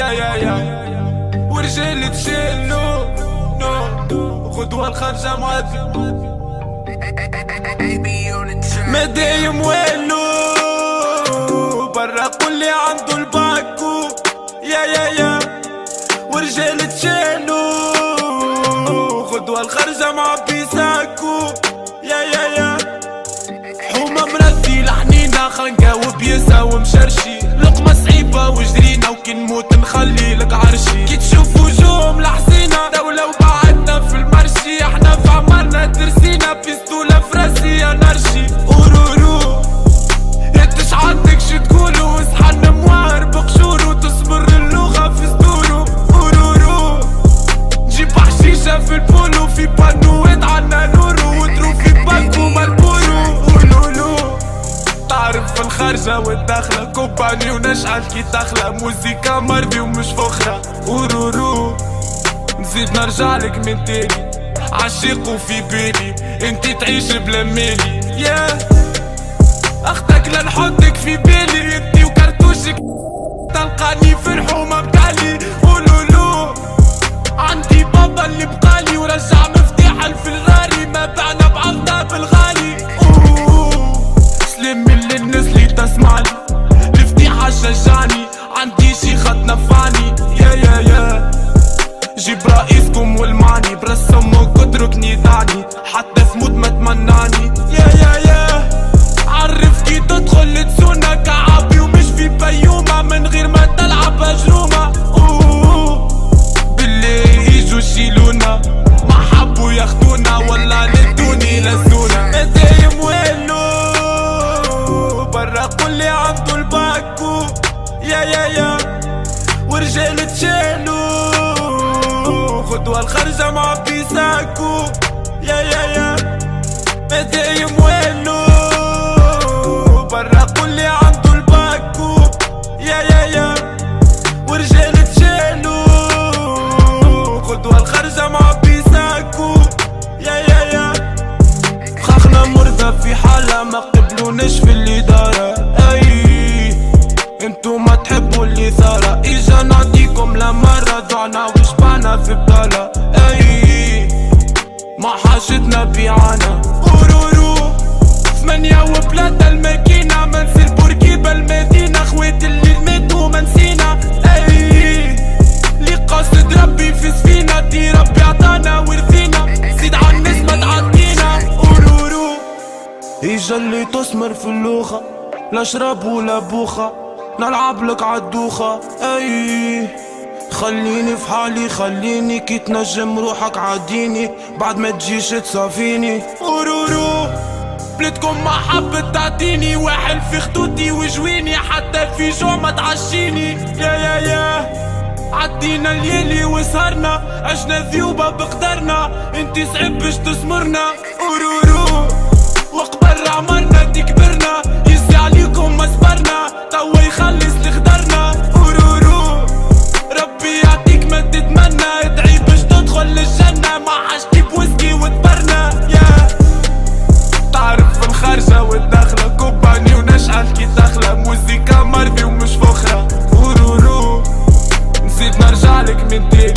يا يا يا. ورجال تشيلو نو. غدوة الخرجة معدي ما دايم والو. برا قولي عنده الباكو. يا يا يا. ورجال تشيلو غدوة الخرجة مع بيساكو. يا يا يا. حومة مرثي لحنينا خنقاوب يسا ومشرشي في الخارجة والداخلة كوباني ونشعل كي داخلة. موزيكا مرضي ومش فخرة. ورورو نزيد نرجع لك من تاني عشيق وفي بالي. انتي تعيش بلا مالي. يا أختك لنحطك في بالي. انتي يا يا يا ورجال تشيلو غدوة الخرجة مع بيساكو. يا يا يا ما دايم والو. برا قولي عنده الباكو. يا يا يا ورجال تشيلو غدوة الخرجة مع بيساكو. يا يا يا خاخنا مرضى في حالة ما قبلوناش في أي ما حاجتنا بيعانا أورورو ثمانية وبلادة الماكينة. منسي بوركيبة المدينة. خوات اللي ماتوا منسينا أي اللي قاصد ربي في سفينة. دي ربي عطانا ورثينا. زيد عالناس ما تعدينا أورورو إجا اللي تسمر في اللوخة. لا شراب ولا بوخة. نلعب لك عالدوخة أي خليني في حالي خليني كي تنجم روحك عاديني. بعد ما تجيش تصافيني أورورو بلدكم ما حبت تعطيني. واحد في خطوتي وجويني. حتى في جو ما تعشيني. يا يا يا. عدينا الليلي وسهرنا. عشنا ذيوبة بقدرنا. انتي صعب باش تسمرنا. أورورو وقبل عمرنا والداخلة كوباني ونشعل كي داخلة. موزيكا مرضي ومش فخرة. أورورو نزيد نرجع لك من تاني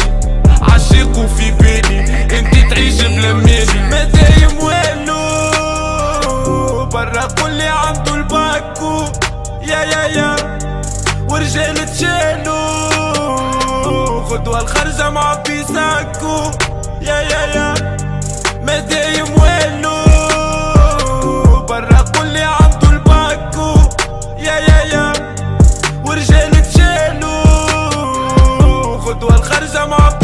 عشيق وفي بالي انتي تعيش بلا مالي ما دايم والو. برا قولي عنده الباكو. يا يا يا. ورجال تشيلو غدوة الخرجة مع بيساكو. يا يا يا. ما دايم يا ورجال